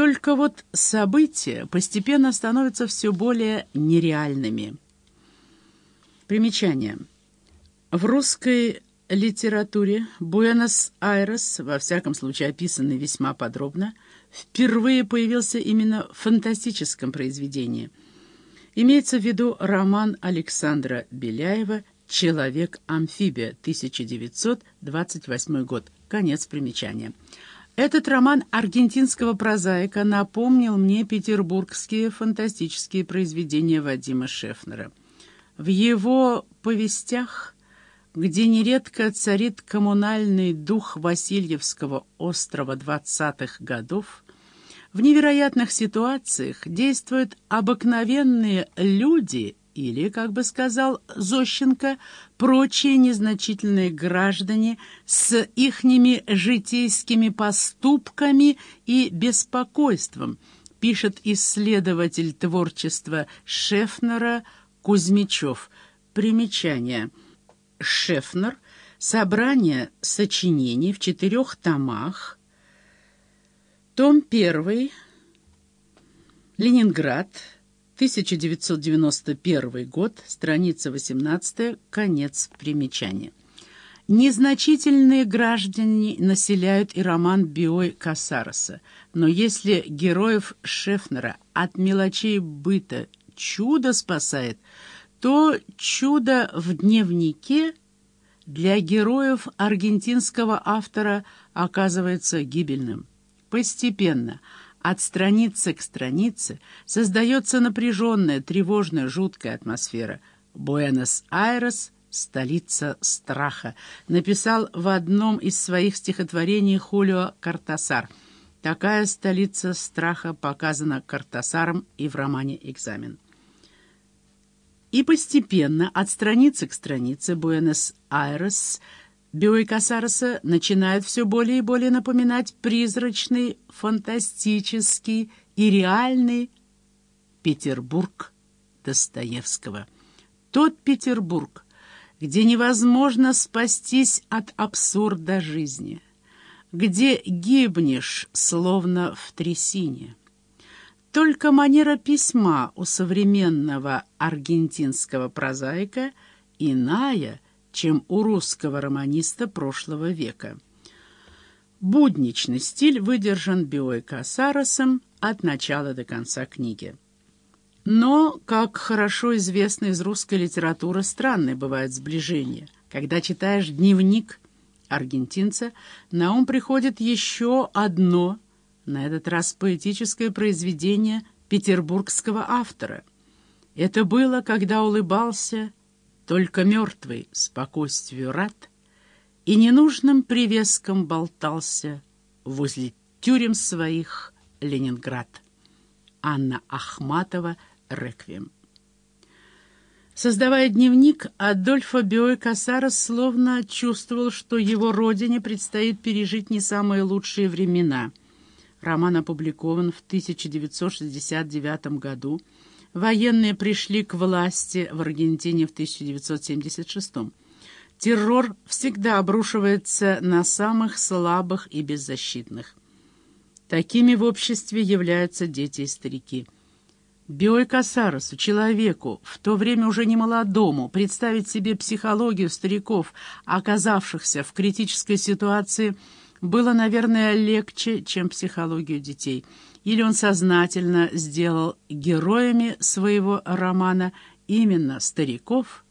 Только вот события постепенно становятся все более нереальными. Примечание. В русской литературе Буэнос-Айрес, во всяком случае описанный весьма подробно, впервые появился именно в фантастическом произведении. Имеется в виду роман Александра Беляева «Человек-амфибия», 1928 год. Конец примечания. Этот роман аргентинского прозаика напомнил мне петербургские фантастические произведения Вадима Шефнера. В его повестях, где нередко царит коммунальный дух Васильевского острова двадцатых годов, в невероятных ситуациях действуют обыкновенные люди или, как бы сказал Зощенко, прочие незначительные граждане с ихними житейскими поступками и беспокойством, пишет исследователь творчества Шефнера Кузьмичев. Примечание. Шефнер. Собрание сочинений в четырех томах. Том 1. Ленинград. 1991 год, страница 18, конец примечания. Незначительные граждане населяют и роман Биой Касароса, но если героев Шефнера от мелочей быта чудо спасает, то чудо в дневнике для героев аргентинского автора оказывается гибельным. Постепенно – от страницы к странице создается напряженная, тревожная, жуткая атмосфера. «Буэнос-Айрес — столица страха», написал в одном из своих стихотворений Хулио Картасар. Такая столица страха показана Картасаром и в романе «Экзамен». И постепенно, от страницы к странице, Буэнос-Айрес — Бюи Касарса начинает все более и более напоминать призрачный, фантастический и реальный Петербург Достоевского. Тот Петербург, где невозможно спастись от абсурда жизни, где гибнешь, словно в трясине. Только манера письма у современного аргентинского прозаика иная – чем у русского романиста прошлого века. Будничный стиль выдержан Биой Касаросом от начала до конца книги. Но, как хорошо известно из русской литературы, странное бывает сближение. Когда читаешь дневник аргентинца, на ум приходит еще одно, на этот раз поэтическое произведение петербургского автора. Это было, когда улыбался только мертвый спокойствию рад и ненужным привеском болтался возле тюрем своих Ленинград. Анна Ахматова, «Реквием». Создавая дневник, Адольфо Биой Касарос словно чувствовал, что его родине предстоит пережить не самые лучшие времена. Роман опубликован в 1969 году, Военные пришли к власти в Аргентине в 1976 -м. Террор всегда обрушивается на самых слабых и беззащитных. Такими в обществе являются дети и старики. Биой Касаросу, человеку, в то время уже не молодому, представить себе психологию стариков, оказавшихся в критической ситуации, было, наверное, легче, чем психологию детей – или он сознательно сделал героями своего романа именно стариков –